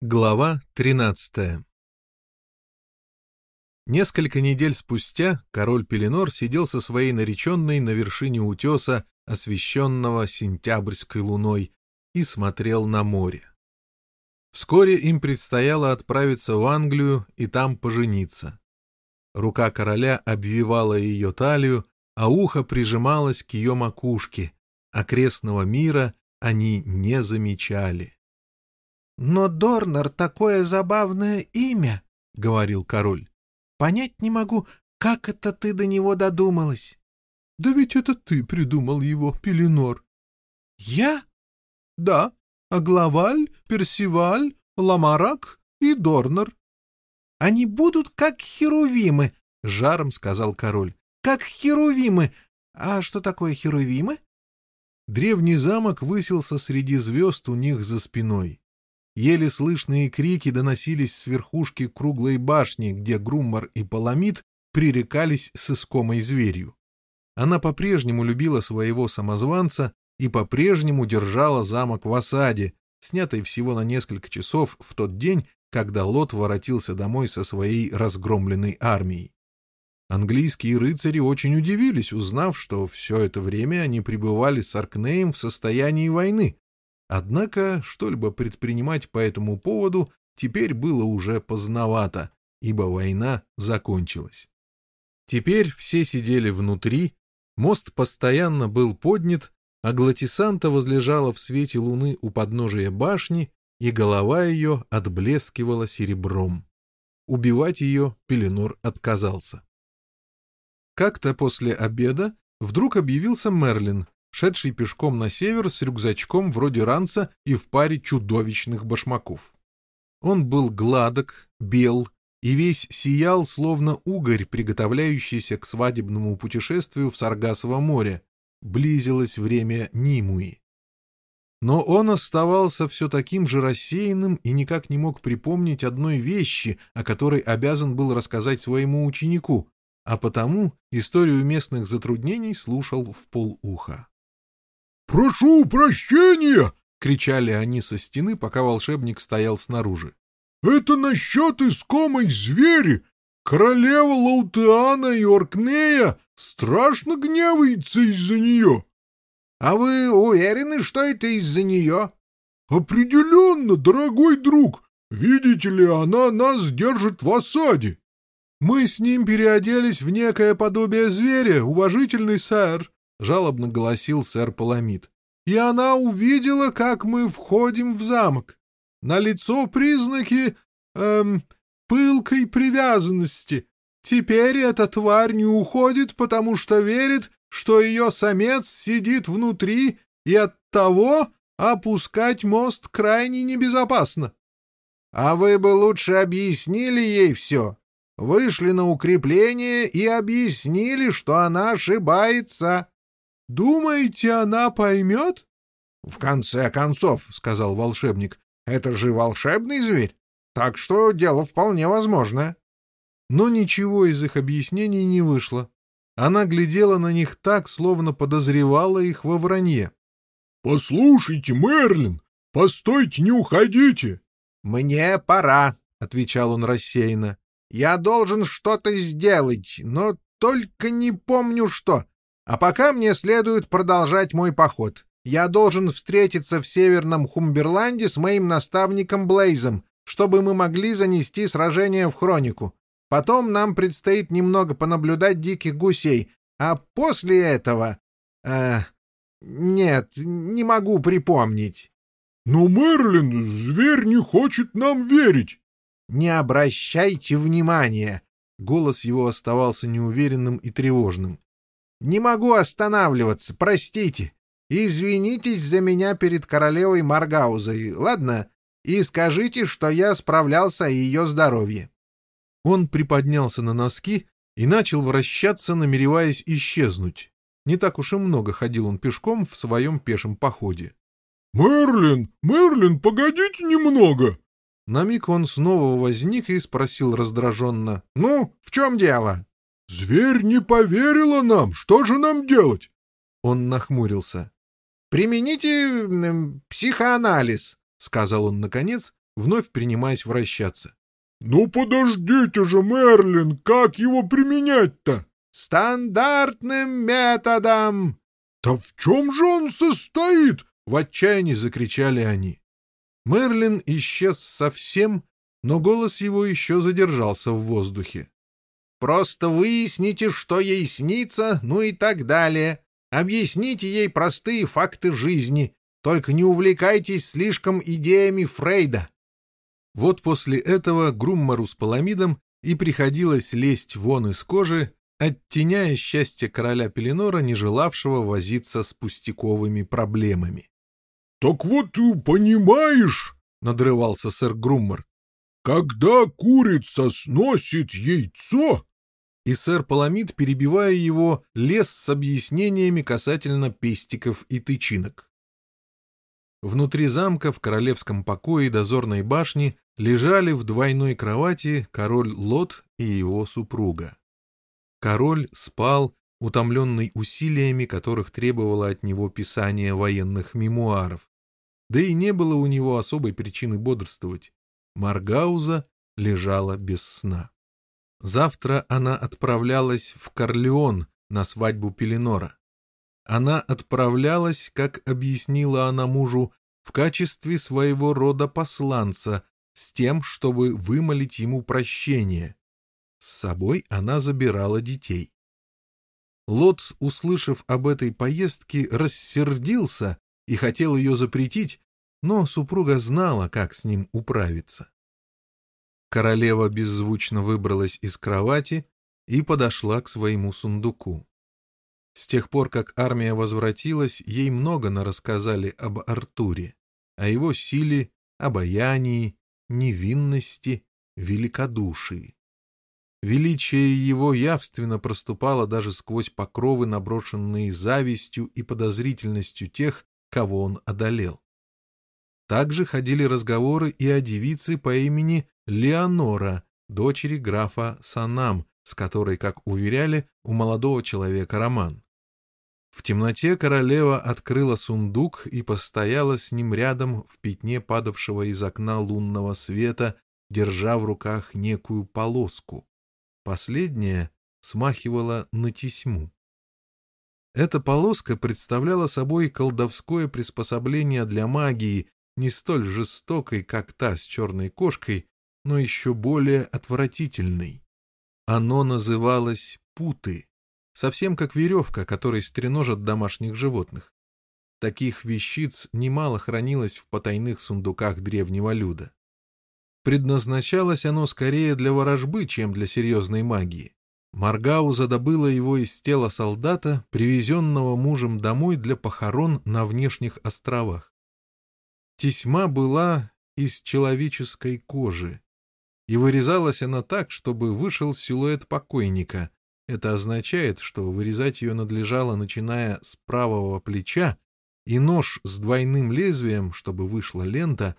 Глава 13 Несколько недель спустя король Пеленор сидел со своей нареченной на вершине утеса, освещенного сентябрьской луной, и смотрел на море. Вскоре им предстояло отправиться в Англию и там пожениться. Рука короля обвивала ее талию, а ухо прижималось к ее макушке, окрестного мира они не замечали. «Но Дорнер — такое забавное имя», — говорил король. «Понять не могу, как это ты до него додумалась». «Да ведь это ты придумал его, Пеленор». «Я?» «Да, Аглаваль, Персиваль, Ламарак и Дорнер». «Они будут как херувимы», — жаром сказал король. «Как херувимы! А что такое херувимы?» Древний замок высился среди звезд у них за спиной. Еле слышные крики доносились с верхушки круглой башни, где Груммар и Паламид пререкались с искомой зверью. Она по-прежнему любила своего самозванца и по-прежнему держала замок в осаде, снятый всего на несколько часов в тот день, когда Лот воротился домой со своей разгромленной армией. Английские рыцари очень удивились, узнав, что все это время они пребывали с Аркнеем в состоянии войны, Однако что-либо предпринимать по этому поводу теперь было уже поздновато, ибо война закончилась. Теперь все сидели внутри, мост постоянно был поднят, а Глатисанта возлежала в свете луны у подножия башни, и голова ее отблескивала серебром. Убивать ее Пеленор отказался. Как-то после обеда вдруг объявился Мерлин шедший пешком на север с рюкзачком вроде ранца и в паре чудовищных башмаков. Он был гладок, бел и весь сиял, словно угорь, приготовляющийся к свадебному путешествию в Саргасово море. Близилось время Нимуи. Но он оставался все таким же рассеянным и никак не мог припомнить одной вещи, о которой обязан был рассказать своему ученику, а потому историю местных затруднений слушал в полуха. «Прошу прощения!» — кричали они со стены, пока волшебник стоял снаружи. «Это насчет искомой звери! Королева Лаутеана и Оркнея страшно гневается из-за нее!» «А вы уверены, что это из-за нее?» «Определенно, дорогой друг! Видите ли, она нас держит в осаде!» «Мы с ним переоделись в некое подобие зверя, уважительный сэр», жалобно голосил сэр Паламид. И она увидела, как мы входим в замок. На лицо признаки эм, пылкой привязанности. Теперь эта тварь не уходит, потому что верит, что ее самец сидит внутри, и от того опускать мост крайне небезопасно. — А вы бы лучше объяснили ей все. Вышли на укрепление и объяснили, что она ошибается. Думаете, она поймет? — В конце концов, — сказал волшебник, — это же волшебный зверь, так что дело вполне возможное. Но ничего из их объяснений не вышло. Она глядела на них так, словно подозревала их во вранье. — Послушайте, Мерлин, постойте, не уходите! — Мне пора, — отвечал он рассеянно. — Я должен что-то сделать, но только не помню что. А пока мне следует продолжать мой поход. Я должен встретиться в Северном Хумберланде с моим наставником Блейзом, чтобы мы могли занести сражение в хронику. Потом нам предстоит немного понаблюдать диких гусей, а после этого... Э, нет, не могу припомнить. Но Мерлин, зверь не хочет нам верить. Не обращайте внимания. Голос его оставался неуверенным и тревожным. Не могу останавливаться, простите. Извинитесь за меня перед королевой Маргаузой, ладно? И скажите, что я справлялся о ее здоровье. Он приподнялся на носки и начал вращаться, намереваясь исчезнуть. Не так уж и много ходил он пешком в своем пешем походе. «Мерлин, Мерлин, погодите немного!» На миг он снова Зверь не поверила нам. Что же нам делать? Он нахмурился. Примените эм, психоанализ, сказал он наконец, вновь принимаясь вращаться. Ну подождите же, Мерлин, как его применять-то? Стандартным методом. Да в чем же он состоит? В отчаянии закричали они. Мерлин исчез совсем, но голос его еще задержался в воздухе. Просто выясните, что ей снится, ну и так далее. Объясните ей простые факты жизни. Только не увлекайтесь слишком идеями Фрейда. Вот после этого Груммару с Паламидом и приходилось лезть вон из кожи, оттеняя счастье короля Пеленора, не желавшего возиться с пустяковыми проблемами. — Так вот, понимаешь, — надрывался сэр Груммар, — когда курица сносит яйцо, и сэр Паламид, перебивая его, лез с объяснениями касательно пестиков и тычинок. Внутри замка в королевском покое дозорной башни лежали в двойной кровати король Лот и его супруга. Король спал, утомленный усилиями, которых требовало от него писание военных мемуаров. Да и не было у него особой причины бодрствовать. Маргауза лежала без сна. Завтра она отправлялась в Корлеон на свадьбу Пеленора. Она отправлялась, как объяснила она мужу, в качестве своего рода посланца, с тем, чтобы вымолить ему прощение. С собой она забирала детей. Лот, услышав об этой поездке, рассердился и хотел ее запретить, но супруга знала, как с ним управиться. Королева беззвучно выбралась из кровати и подошла к своему сундуку. С тех пор, как армия возвратилась, ей много нарассказали об Артуре, о его силе, обаянии, невинности, великодушии. Величие его явственно проступало даже сквозь покровы, наброшенные завистью и подозрительностью тех, кого он одолел. Также ходили разговоры и о девице по имени Леонора, дочери графа Санам, с которой, как уверяли, у молодого человека роман. В темноте королева открыла сундук и постояла с ним рядом в пятне падавшего из окна лунного света, держа в руках некую полоску. Последняя смахивала на тесьму. Эта полоска представляла собой колдовское приспособление для магии, не столь жестокой, как та с черной кошкой, но еще более отвратительной. Оно называлось путы, совсем как веревка, которой стреножат домашних животных. Таких вещиц немало хранилось в потайных сундуках древнего люда. Предназначалось оно скорее для ворожбы, чем для серьезной магии. Маргау задобыла его из тела солдата, привезенного мужем домой для похорон на внешних островах. Тесьма была из человеческой кожи, и вырезалась она так, чтобы вышел силуэт покойника. Это означает, что вырезать ее надлежало, начиная с правого плеча, и нож с двойным лезвием, чтобы вышла лента,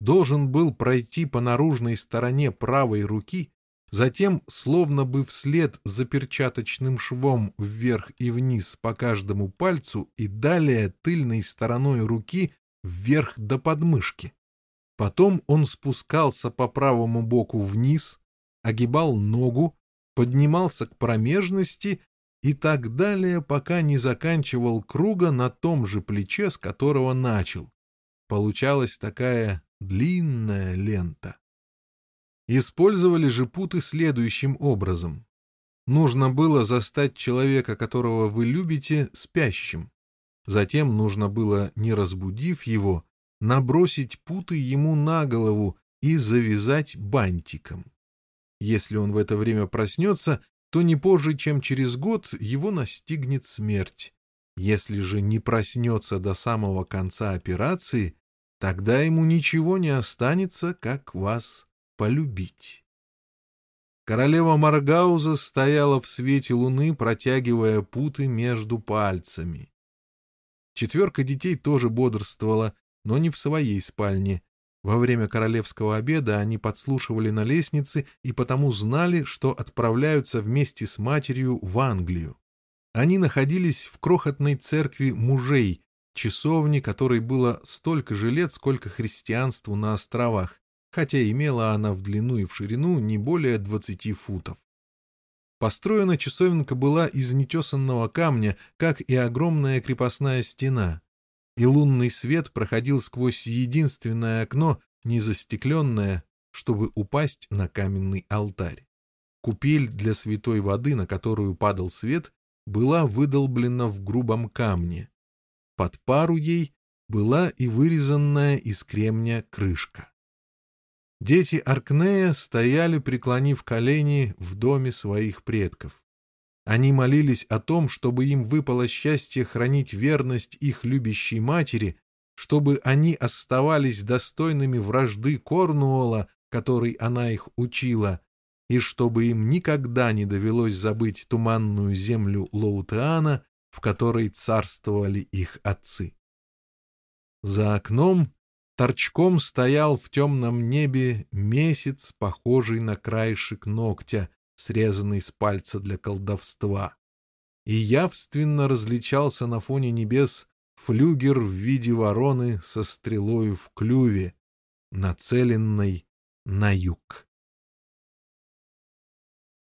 должен был пройти по наружной стороне правой руки, затем, словно бы вслед за перчаточным швом вверх и вниз по каждому пальцу и далее тыльной стороной руки вверх до подмышки. Потом он спускался по правому боку вниз, огибал ногу, поднимался к промежности и так далее, пока не заканчивал круга на том же плече, с которого начал. Получалась такая длинная лента. Использовали же путы следующим образом. Нужно было застать человека, которого вы любите, спящим. Затем нужно было, не разбудив его, набросить путы ему на голову и завязать бантиком. Если он в это время проснется, то не позже, чем через год, его настигнет смерть. Если же не проснется до самого конца операции, тогда ему ничего не останется, как вас полюбить. Королева Маргауза стояла в свете луны, протягивая путы между пальцами. Четверка детей тоже бодрствовала, но не в своей спальне. Во время королевского обеда они подслушивали на лестнице и потому знали, что отправляются вместе с матерью в Англию. Они находились в крохотной церкви мужей, часовне которой было столько же лет, сколько христианству на островах, хотя имела она в длину и в ширину не более 20 футов. Построена часовенка была из нетесанного камня, как и огромная крепостная стена, и лунный свет проходил сквозь единственное окно, незастекленное, чтобы упасть на каменный алтарь. Купель для святой воды, на которую падал свет, была выдолблена в грубом камне. Под пару ей была и вырезанная из кремня крышка. Дети Аркнея стояли, преклонив колени в доме своих предков. Они молились о том, чтобы им выпало счастье хранить верность их любящей матери, чтобы они оставались достойными вражды Корнуола, которой она их учила, и чтобы им никогда не довелось забыть туманную землю Лоутеана, в которой царствовали их отцы. За окном торчком стоял в темном небе месяц, похожий на краешек ногтя, срезанный с пальца для колдовства. И явственно различался на фоне небес флюгер в виде вороны со стрелою в клюве, нацеленной на юг.